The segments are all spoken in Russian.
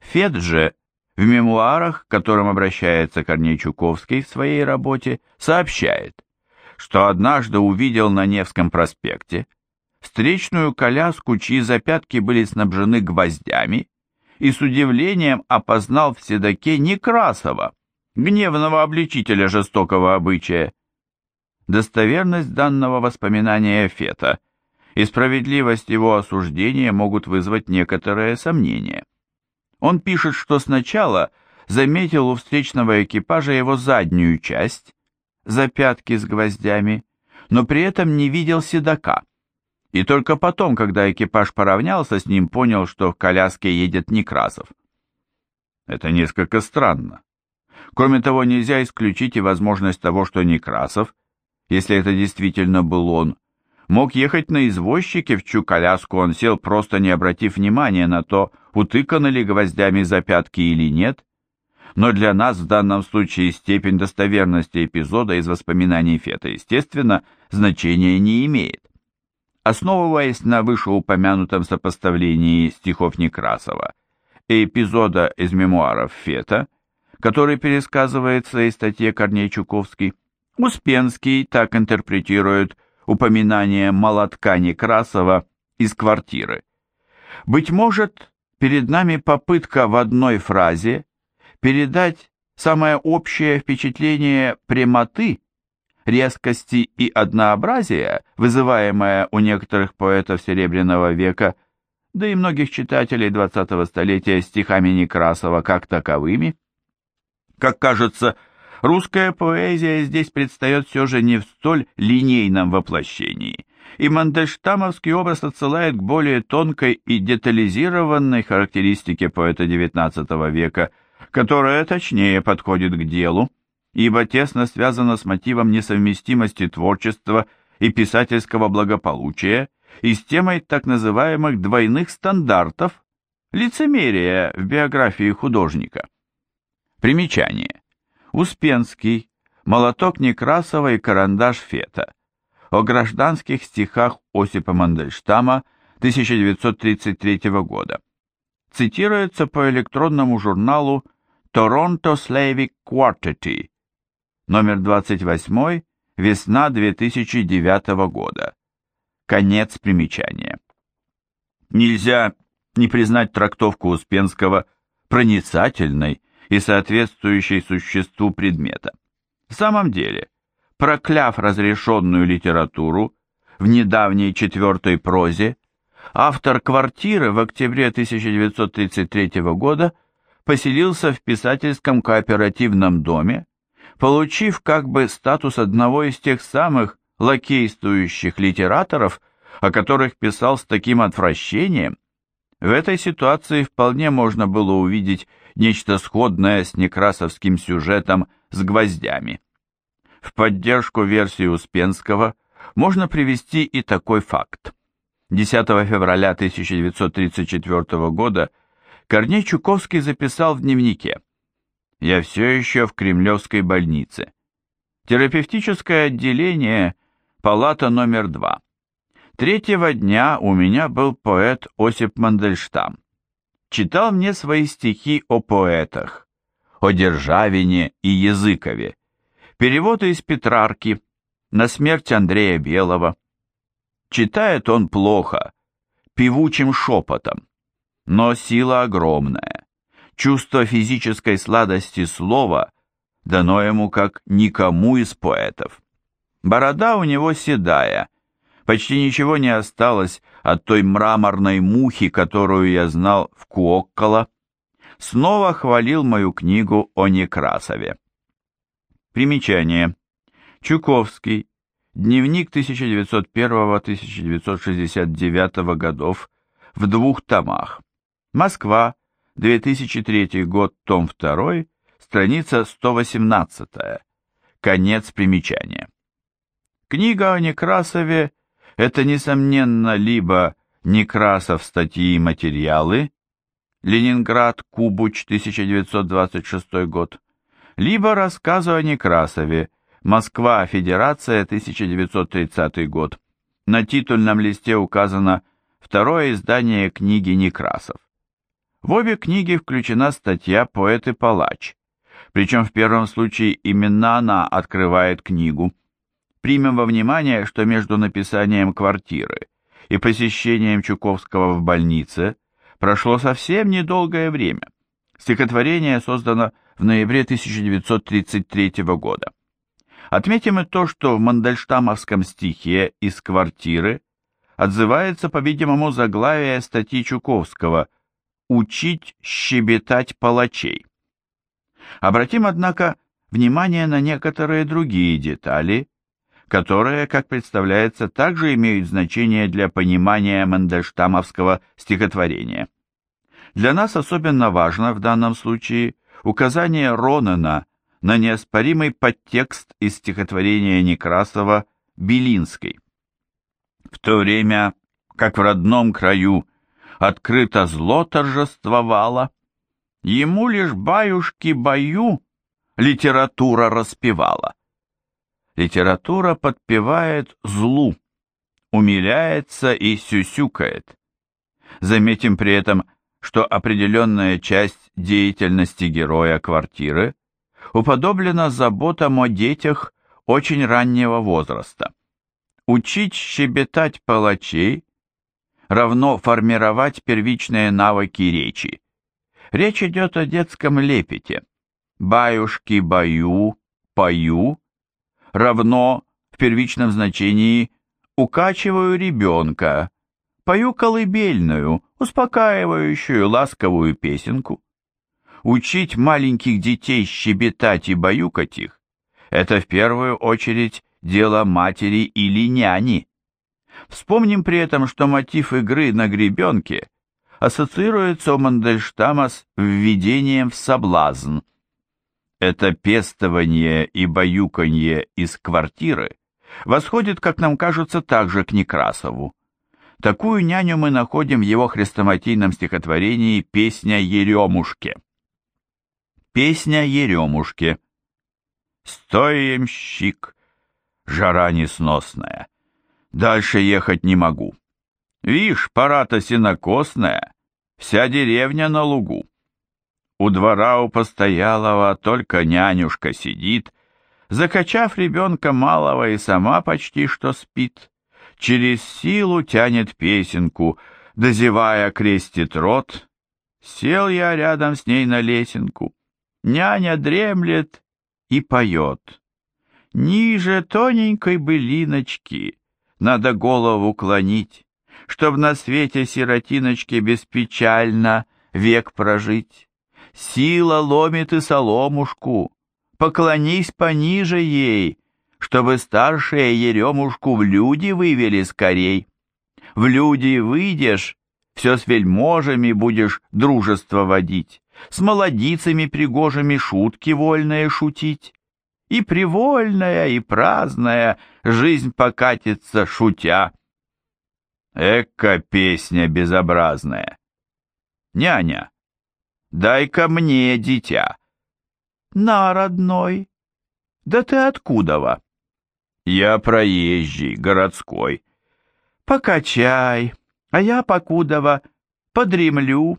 Фет же в мемуарах, к которым обращается Корней Чуковский в своей работе, сообщает, что однажды увидел на Невском проспекте встречную коляску, чьи запятки были снабжены гвоздями, и с удивлением опознал в седоке Некрасова, гневного обличителя жестокого обычая. Достоверность данного воспоминания Фета и справедливость его осуждения могут вызвать некоторое сомнение. Он пишет, что сначала заметил у встречного экипажа его заднюю часть, запятки с гвоздями, но при этом не видел седока. И только потом, когда экипаж поравнялся с ним, понял, что в коляске едет Некрасов. Это несколько странно. Кроме того, нельзя исключить и возможность того, что Некрасов, если это действительно был он, мог ехать на извозчике, в чью коляску он сел, просто не обратив внимания на то, утыканы ли гвоздями запятки или нет. Но для нас в данном случае степень достоверности эпизода из воспоминаний Фета, естественно, значения не имеет. Основываясь на вышеупомянутом сопоставлении стихов Некрасова и эпизода из мемуаров Фета, который пересказывает в своей статье Корней Чуковский, Успенский так интерпретирует упоминание молотка Некрасова из квартиры. Быть может, перед нами попытка в одной фразе передать самое общее впечатление прямоты резкости и однообразия, вызываемое у некоторых поэтов Серебряного века, да и многих читателей XX столетия стихами Некрасова как таковыми. Как кажется, русская поэзия здесь предстает все же не в столь линейном воплощении, и Мандельштамовский образ отсылает к более тонкой и детализированной характеристике поэта XIX века, которая точнее подходит к делу, ибо тесно связано с мотивом несовместимости творчества и писательского благополучия и с темой так называемых двойных стандартов, лицемерия в биографии художника. Примечание. Успенский, Молоток Некрасова и Карандаш Фета. О гражданских стихах Осипа Мандельштама 1933 года. Цитируется по электронному журналу Toronto Slavic Quartet номер 28, весна 2009 года. Конец примечания. Нельзя не признать трактовку Успенского проницательной и соответствующей существу предмета. В самом деле, прокляв разрешенную литературу в недавней четвертой прозе, автор «Квартиры» в октябре 1933 года поселился в писательском кооперативном доме, получив как бы статус одного из тех самых лакействующих литераторов, о которых писал с таким отвращением, в этой ситуации вполне можно было увидеть нечто сходное с некрасовским сюжетом с гвоздями. В поддержку версии Успенского можно привести и такой факт. 10 февраля 1934 года Корней Чуковский записал в дневнике я все еще в Кремлевской больнице. Терапевтическое отделение, палата номер два. Третьего дня у меня был поэт Осип Мандельштам. Читал мне свои стихи о поэтах, о Державине и Языкове, переводы из Петрарки, на смерть Андрея Белого. Читает он плохо, певучим шепотом, но сила огромная. Чувство физической сладости слова дано ему как никому из поэтов. Борода у него седая, почти ничего не осталось от той мраморной мухи, которую я знал в Куоккола. Снова хвалил мою книгу о Некрасове. Примечание. Чуковский. Дневник 1901-1969 годов в двух томах. Москва. 2003 год, том 2, страница 118. Конец примечания. Книга о Некрасове – это, несомненно, либо Некрасов статьи и материалы, Ленинград, Кубуч, 1926 год, либо рассказы о Некрасове, Москва, Федерация, 1930 год. На титульном листе указано второе издание книги Некрасов. В обе книги включена статья «Поэт и палач», причем в первом случае именно она открывает книгу. Примем во внимание, что между написанием «Квартиры» и посещением Чуковского в больнице прошло совсем недолгое время. Стихотворение создано в ноябре 1933 года. Отметим и то, что в Мандельштамовском стихе «Из квартиры» отзывается, по-видимому, заглавие статьи Чуковского «Учить щебетать палачей». Обратим, однако, внимание на некоторые другие детали, которые, как представляется, также имеют значение для понимания мандельштамовского стихотворения. Для нас особенно важно в данном случае указание Ронена на неоспоримый подтекст из стихотворения Некрасова «Белинской». В то время, как в родном краю открыто зло торжествовало, ему лишь баюшки-баю литература распевала. Литература подпевает злу, умиляется и сюсюкает. Заметим при этом, что определенная часть деятельности героя квартиры уподоблена заботам о детях очень раннего возраста. Учить щебетать палачей равно формировать первичные навыки речи. Речь идет о детском лепете. Баюшки-баю, пою, равно в первичном значении укачиваю ребенка, пою колыбельную, успокаивающую, ласковую песенку. Учить маленьких детей щебетать и баюкать их – это в первую очередь дело матери или няни. Вспомним при этом, что мотив игры на гребенке ассоциируется у Мандельштама с введением в соблазн. Это пестование и баюканье из квартиры восходит, как нам кажется, также к Некрасову. Такую няню мы находим в его хрестоматийном стихотворении «Песня Еремушке». Песня Еремушке. «Стой, ямщик, жара несносная, дальше ехать не могу. Вишь, пора-то сенокосная, вся деревня на лугу. У двора у постоялого только нянюшка сидит, закачав ребенка малого и сама почти что спит через силу тянет песенку, дозевая крестит рот. Сел я рядом с ней на лесенку, няня дремлет и поет. Ниже тоненькой былиночки надо голову клонить, Чтоб на свете сиротиночке беспечально век прожить. Сила ломит и соломушку, поклонись пониже ей, чтобы старшие еремушку в люди вывели скорей. В люди выйдешь, все с вельможами будешь дружество водить, с молодицами пригожими шутки вольные шутить. И привольная, и праздная жизнь покатится, шутя. Эка песня безобразная. Няня, дай-ка мне дитя. На, родной. Да ты откуда-во? Я проезжий, городской. Покачай, а я покудова подремлю.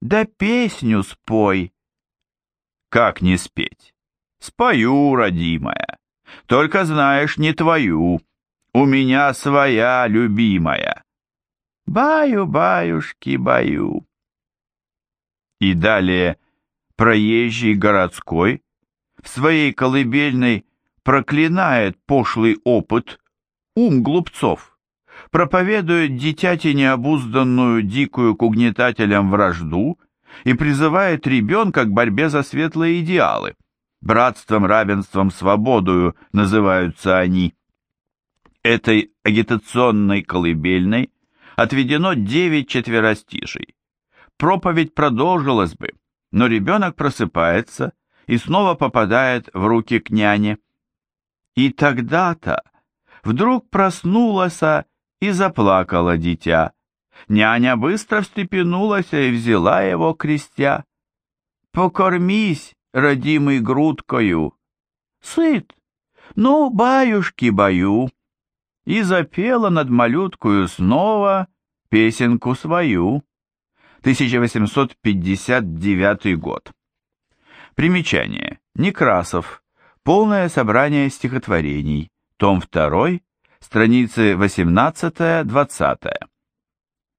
Да песню спой. Как не спеть? Спою, родимая. Только знаешь, не твою. У меня своя любимая. Баю, баюшки, баю. И далее проезжий городской в своей колыбельной проклинает пошлый опыт, ум глупцов, проповедует дитяти необузданную дикую к угнетателям вражду и призывает ребенка к борьбе за светлые идеалы. Братством, равенством, свободою называются они. Этой агитационной колыбельной отведено девять четверостишей. Проповедь продолжилась бы, но ребенок просыпается и снова попадает в руки к няне. И тогда-то вдруг проснулась и заплакала дитя. Няня быстро встрепенулась и взяла его крестя. «Покормись, родимый грудкою!» «Сыт! Ну, баюшки, баю!» И запела над малюткою снова песенку свою. 1859 год. Примечание. Некрасов. Полное собрание стихотворений. Том 2, страницы 18-20.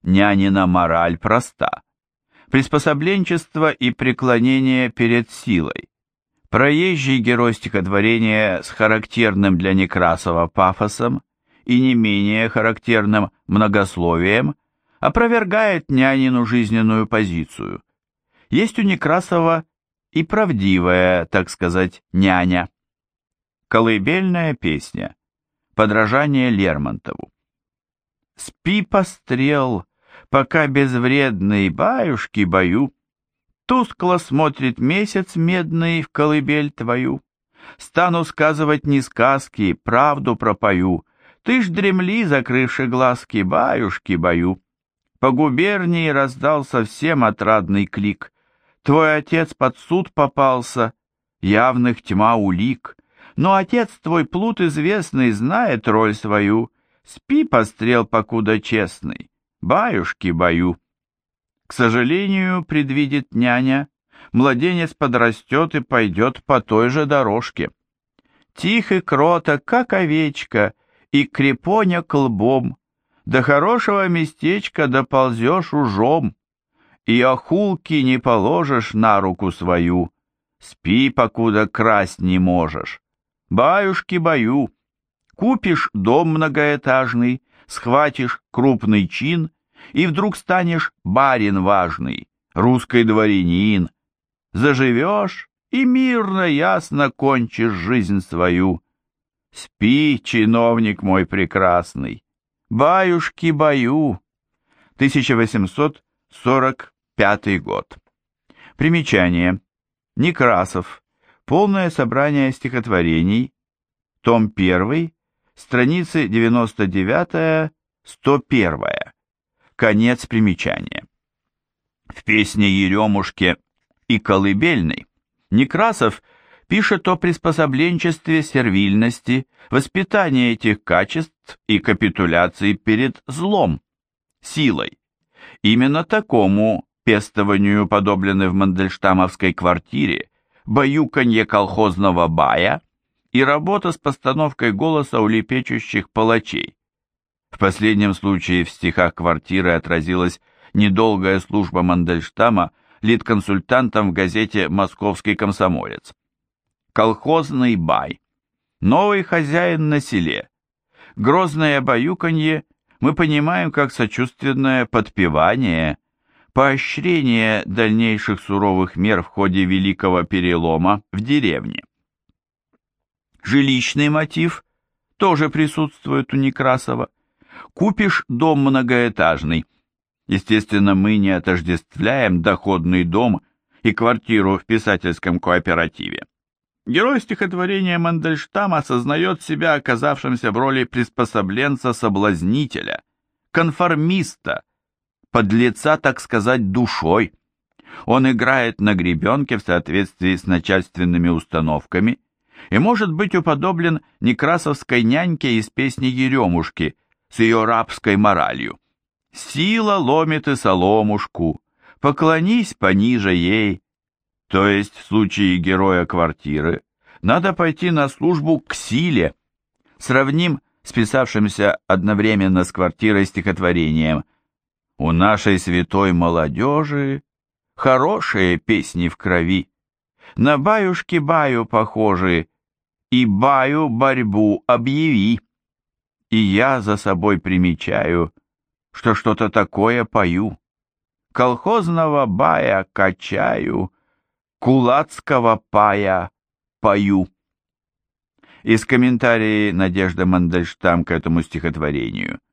Нянина мораль проста. Приспособленчество и преклонение перед силой. Проезжий герой стихотворения с характерным для Некрасова пафосом и не менее характерным многословием опровергает нянину жизненную позицию. Есть у Некрасова и правдивая, так сказать, няня. Колыбельная песня. Подражание Лермонтову. Спи, пострел, пока безвредный баюшки бою. Тускло смотрит месяц медный в колыбель твою. Стану сказывать не сказки, правду пропою. Ты ж дремли, закрывши глазки, баюшки бою. По губернии раздался всем отрадный клик. Твой отец под суд попался, явных тьма улик. Но отец твой плут известный знает роль свою. Спи, пострел, покуда честный, баюшки бою. К сожалению, предвидит няня, младенец подрастет и пойдет по той же дорожке. Тих и кроток, как овечка, и крепоня клбом, до хорошего местечка доползешь ужом и охулки не положишь на руку свою. Спи, покуда красть не можешь. Баюшки бою. Купишь дом многоэтажный, схватишь крупный чин, и вдруг станешь барин важный, русский дворянин. Заживешь и мирно, ясно кончишь жизнь свою. Спи, чиновник мой прекрасный, баюшки бою. 1800 45 год. Примечание. Некрасов. Полное собрание стихотворений. Том 1. Страницы 99-101. Конец примечания. В песне «Еремушке» и «Колыбельной» Некрасов пишет о приспособленчестве сервильности, воспитании этих качеств и капитуляции перед злом, силой. Именно такому пестованию подоблены в Мандельштамовской квартире, баюканье колхозного бая и работа с постановкой голоса у лепечущих палачей. В последнем случае в стихах квартиры отразилась недолгая служба Мандельштама лид-консультантом в газете «Московский комсомолец». Колхозный бай. Новый хозяин на селе. Грозное баюканье мы понимаем как сочувственное подпевание поощрение дальнейших суровых мер в ходе Великого Перелома в деревне. Жилищный мотив тоже присутствует у Некрасова. Купишь дом многоэтажный. Естественно, мы не отождествляем доходный дом и квартиру в писательском кооперативе. Герой стихотворения Мандельштама осознает себя оказавшимся в роли приспособленца-соблазнителя, конформиста, подлеца, так сказать, душой. Он играет на гребенке в соответствии с начальственными установками и может быть уподоблен некрасовской няньке из песни Еремушки с ее рабской моралью. «Сила ломит и соломушку, поклонись пониже ей». То есть в случае героя квартиры надо пойти на службу к силе. Сравним с писавшимся одновременно с квартирой стихотворением у нашей святой молодежи хорошие песни в крови, на баюшки-баю похожи, и баю борьбу объяви. И я за собой примечаю, что что-то такое пою. Колхозного бая качаю, кулацкого пая пою. Из комментарии Надежда Мандельштам к этому стихотворению –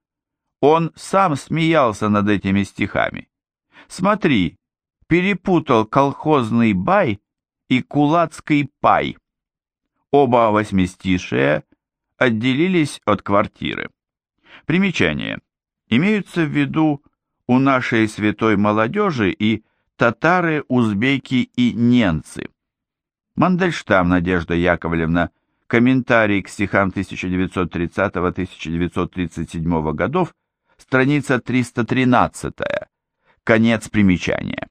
он сам смеялся над этими стихами. Смотри, перепутал колхозный бай и кулацкий пай. Оба восьмистишия отделились от квартиры. Примечание. Имеются в виду у нашей святой молодежи и татары, узбеки и ненцы. Мандельштам Надежда Яковлевна, комментарий к стихам 1930-1937 годов, страница 313, Конец примечания.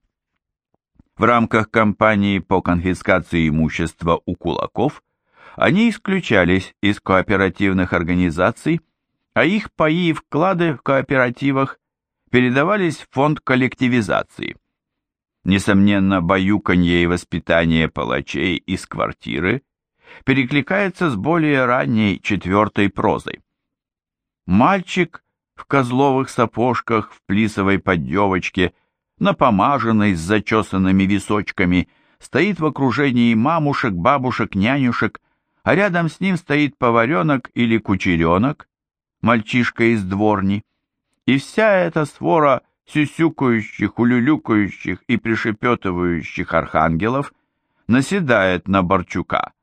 В рамках кампании по конфискации имущества у кулаков они исключались из кооперативных организаций, а их паи и вклады в кооперативах передавались в фонд коллективизации. Несомненно, баюканье и воспитание палачей из квартиры перекликается с более ранней четвертой прозой. Мальчик в козловых сапожках, в плисовой поддевочке, напомаженной с зачесанными височками, стоит в окружении мамушек, бабушек, нянюшек, а рядом с ним стоит поваренок или кучеренок, мальчишка из дворни, и вся эта свора сюсюкающих, улюлюкающих и пришепетывающих архангелов наседает на Борчука.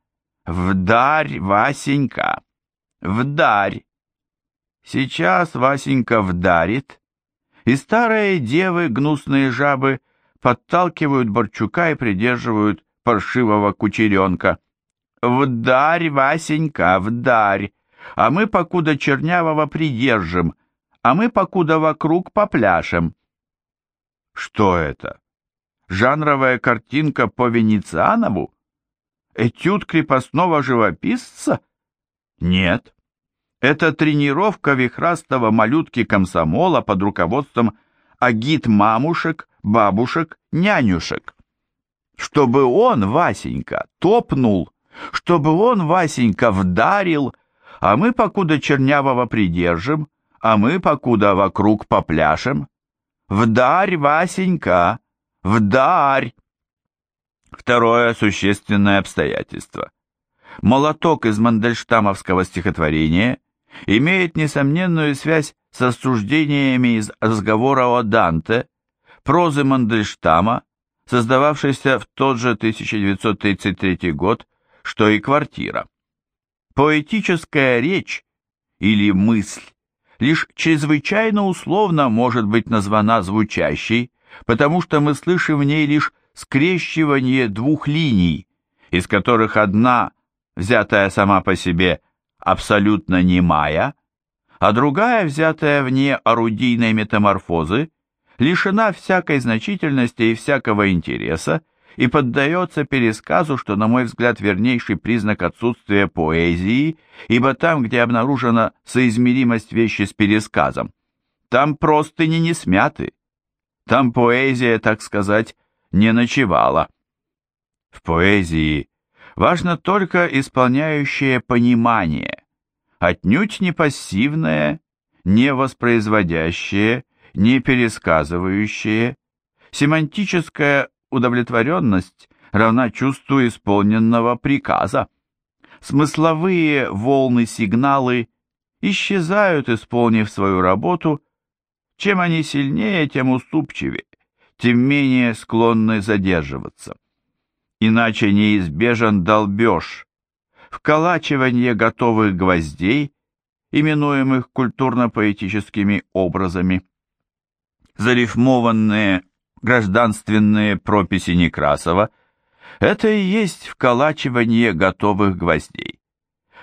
«Вдарь, Васенька! Вдарь!» Сейчас Васенька вдарит, и старые девы, гнусные жабы, подталкивают Борчука и придерживают паршивого кучеренка. «Вдарь, Васенька, вдарь! А мы, покуда чернявого, придержим, а мы, покуда вокруг, попляшем». Что это? Жанровая картинка по Венецианову? Этюд крепостного живописца? Нет. Это тренировка вихрастого малютки комсомола под руководством агит-мамушек, бабушек, нянюшек. Чтобы он, Васенька, топнул, чтобы он, Васенька, вдарил, а мы покуда чернявого придержим, а мы покуда вокруг попляшем. Вдарь, Васенька, вдарь! Второе существенное обстоятельство. Молоток из мандельштамовского стихотворения имеет несомненную связь с рассуждениями из разговора о Данте, прозы Мандельштама, создававшейся в тот же 1933 год, что и «Квартира». Поэтическая речь или мысль лишь чрезвычайно условно может быть названа звучащей, потому что мы слышим в ней лишь скрещивание двух линий, из которых одна, взятая сама по себе, абсолютно немая, а другая, взятая вне орудийной метаморфозы, лишена всякой значительности и всякого интереса и поддается пересказу, что, на мой взгляд, вернейший признак отсутствия поэзии, ибо там, где обнаружена соизмеримость вещи с пересказом, там простыни не смяты, там поэзия, так сказать, не ночевала. В поэзии важно только исполняющее понимание, отнюдь не пассивное, не воспроизводящее, не пересказывающее, семантическая удовлетворенность равна чувству исполненного приказа. Смысловые волны-сигналы исчезают, исполнив свою работу, чем они сильнее, тем уступчивее, тем менее склонны задерживаться иначе неизбежен долбеж, вколачивание готовых гвоздей, именуемых культурно-поэтическими образами. Зарифмованные гражданственные прописи Некрасова – это и есть вколачивание готовых гвоздей.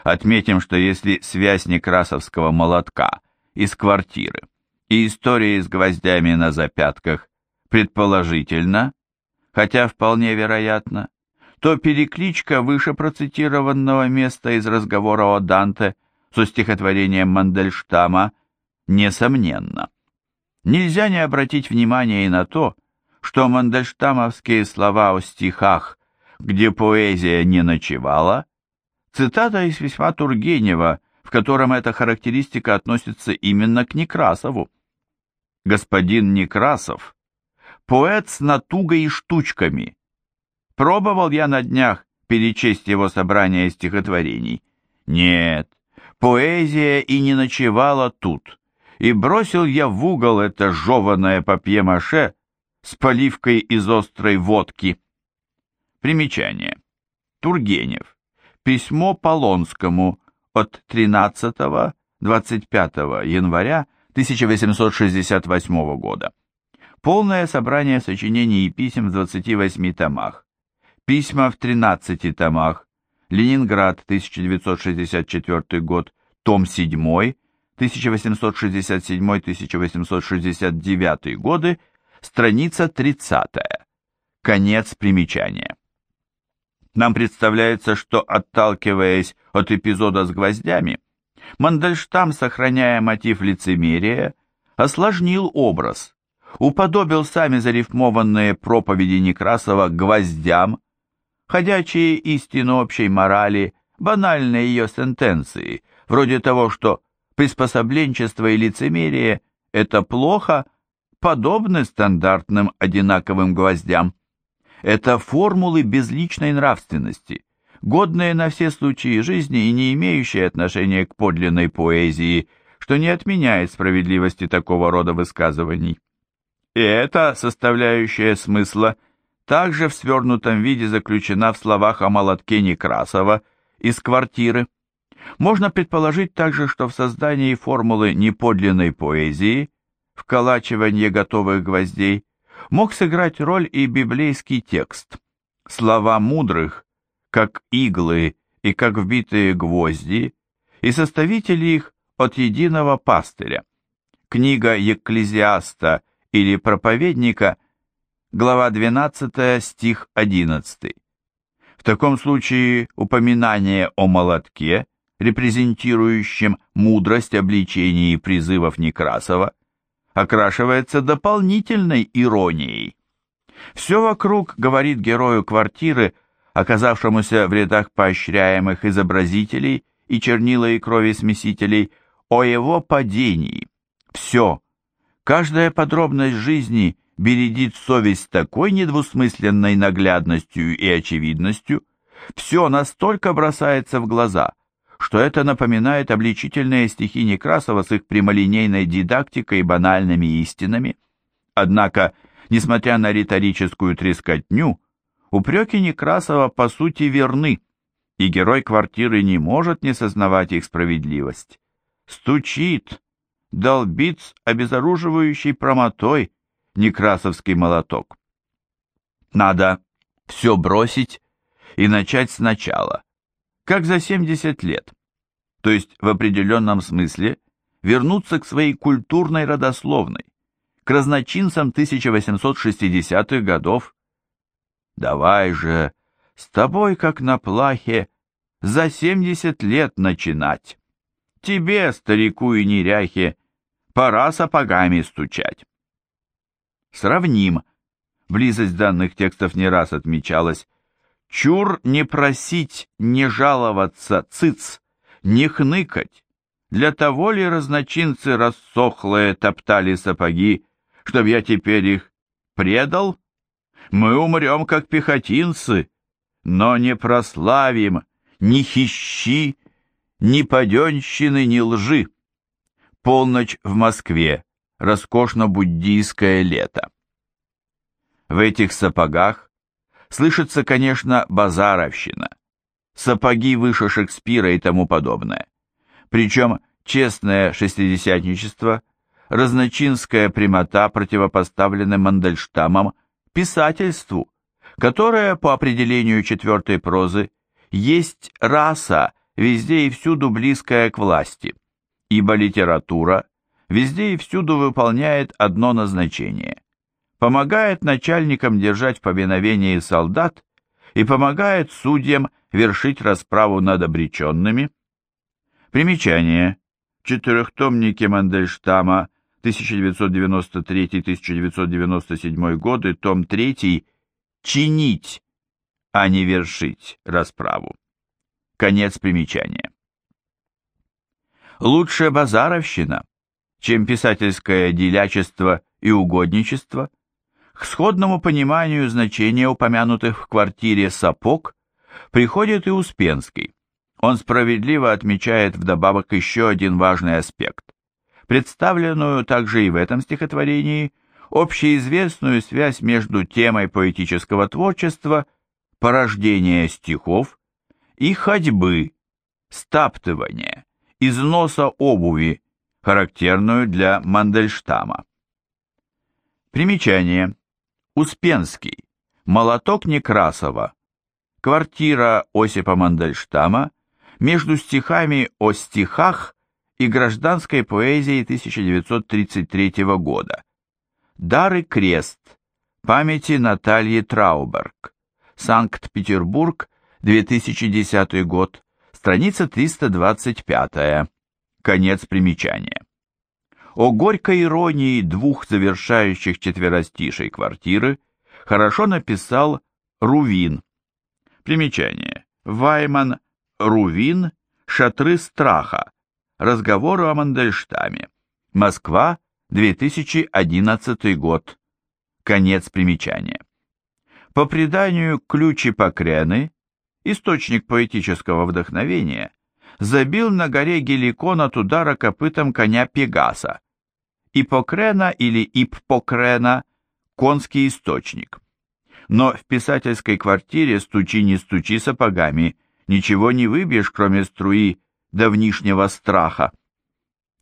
Отметим, что если связь некрасовского молотка из квартиры и истории с гвоздями на запятках предположительно, хотя вполне вероятно, то перекличка выше процитированного места из разговора о Данте со стихотворением Мандельштама несомненно. Нельзя не обратить внимания и на то, что мандельштамовские слова о стихах, где поэзия не ночевала, цитата из письма Тургенева, в котором эта характеристика относится именно к Некрасову. Господин Некрасов Поэт с натугой и штучками. Пробовал я на днях перечесть его собрание стихотворений. Нет, поэзия и не ночевала тут. И бросил я в угол это жеванное папье-маше с поливкой из острой водки. Примечание. Тургенев. Письмо Полонскому от 13-25 января 1868 года. Полное собрание сочинений и писем в 28 томах. Письма в 13 томах. Ленинград, 1964 год, том 7, 1867-1869 годы, страница 30. Конец примечания. Нам представляется, что, отталкиваясь от эпизода с гвоздями, Мандельштам, сохраняя мотив лицемерия, осложнил образ, уподобил сами зарифмованные проповеди Некрасова гвоздям, ходячие истину общей морали, банальные ее сентенции, вроде того, что приспособленчество и лицемерие – это плохо, подобны стандартным одинаковым гвоздям. Это формулы безличной нравственности, годные на все случаи жизни и не имеющие отношения к подлинной поэзии, что не отменяет справедливости такого рода высказываний. И эта составляющая смысла также в свернутом виде заключена в словах о молотке Некрасова из квартиры. Можно предположить также, что в создании формулы неподлинной поэзии, вколачивание готовых гвоздей, мог сыграть роль и библейский текст. Слова мудрых, как иглы и как вбитые гвозди, и составители их от единого пастыря. Книга Екклезиаста или Проповедника, глава 12, стих 11. В таком случае упоминание о молотке, репрезентирующем мудрость обличений и призывов Некрасова, окрашивается дополнительной иронией. Все вокруг говорит герою квартиры, оказавшемуся в рядах поощряемых изобразителей и чернила и крови смесителей, о его падении. Все, каждая подробность жизни бередит совесть такой недвусмысленной наглядностью и очевидностью, все настолько бросается в глаза – что это напоминает обличительные стихи Некрасова с их прямолинейной дидактикой и банальными истинами. Однако, несмотря на риторическую трескотню, упреки Некрасова по сути верны, и герой квартиры не может не сознавать их справедливость. Стучит, долбит с обезоруживающей промотой Некрасовский молоток. Надо все бросить и начать сначала как за 70 лет, то есть в определенном смысле вернуться к своей культурной родословной, к разночинцам 1860-х годов. Давай же, с тобой, как на плахе, за 70 лет начинать. Тебе, старику и неряхе, пора сапогами стучать. Сравним. Близость данных текстов не раз отмечалась Чур не просить, не жаловаться, цыц, не хныкать. Для того ли разночинцы рассохлые топтали сапоги, чтоб я теперь их предал? Мы умрем, как пехотинцы, но не прославим ни хищи, ни паденщины, ни лжи. Полночь в Москве, роскошно-буддийское лето. В этих сапогах слышится, конечно, базаровщина, сапоги выше Шекспира и тому подобное. Причем честное шестидесятничество, разночинская прямота противопоставлены Мандельштамом писательству, которое, по определению четвертой прозы, есть раса, везде и всюду близкая к власти, ибо литература везде и всюду выполняет одно назначение помогает начальникам держать в повиновении солдат и помогает судьям вершить расправу над обреченными. Примечание. В четырехтомнике Мандельштама 1993-1997 годы, том 3, чинить, а не вершить расправу. Конец примечания. Лучшая базаровщина, чем писательское делячество и угодничество – к сходному пониманию значения упомянутых в квартире сапог приходит и Успенский. Он справедливо отмечает вдобавок еще один важный аспект. Представленную также и в этом стихотворении общеизвестную связь между темой поэтического творчества, порождения стихов и ходьбы, стаптывания, износа обуви, характерную для Мандельштама. Примечание. Успенский, Молоток Некрасова, Квартира Осипа Мандельштама, между стихами о стихах и гражданской поэзией 1933 года. Дары крест. Памяти Натальи Трауберг. Санкт-Петербург, 2010 год. Страница 325. Конец примечания. О горькой иронии двух завершающих четверостишей квартиры хорошо написал Рувин. Примечание. Вайман, Рувин, Шатры страха. Разговоры о Мандельштаме. Москва, 2011 год. Конец примечания. По преданию Ключи Покрены, источник поэтического вдохновения, забил на горе Геликон от удара копытом коня Пегаса. Ипокрена или Иппокрена – конский источник. Но в писательской квартире стучи не стучи сапогами, ничего не выбьешь, кроме струи давнишнего страха.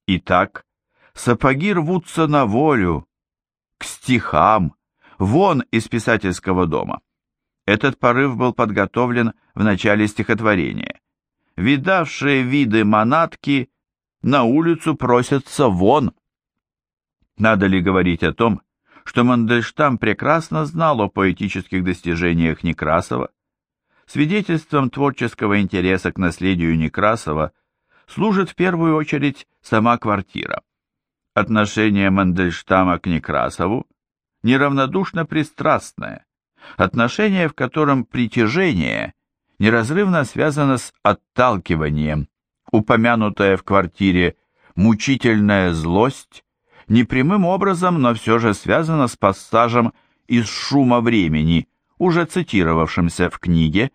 Итак, сапоги рвутся на волю, к стихам, вон из писательского дома. Этот порыв был подготовлен в начале стихотворения. Видавшие виды манатки на улицу просятся вон. Надо ли говорить о том, что Мандельштам прекрасно знал о поэтических достижениях Некрасова? Свидетельством творческого интереса к наследию Некрасова служит в первую очередь сама квартира. Отношение Мандельштама к Некрасову неравнодушно пристрастное, отношение, в котором притяжение неразрывно связано с отталкиванием, упомянутая в квартире мучительная злость, непрямым образом, но все же связана с пассажем из «Шума времени», уже цитировавшимся в книге,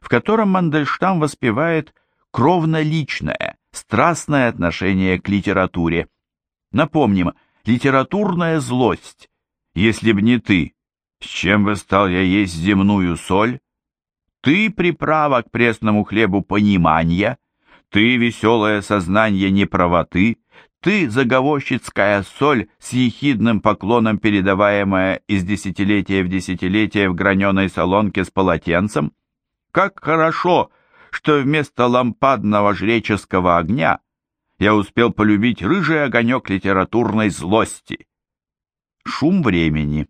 в котором Мандельштам воспевает кровно-личное, страстное отношение к литературе. Напомним, литературная злость. Если б не ты, с чем бы стал я есть земную соль? Ты приправа к пресному хлебу понимания, ты веселое сознание неправоты, ты заговорщицкая соль с ехидным поклоном, передаваемая из десятилетия в десятилетие в граненой солонке с полотенцем. Как хорошо, что вместо лампадного жреческого огня я успел полюбить рыжий огонек литературной злости. Шум времени.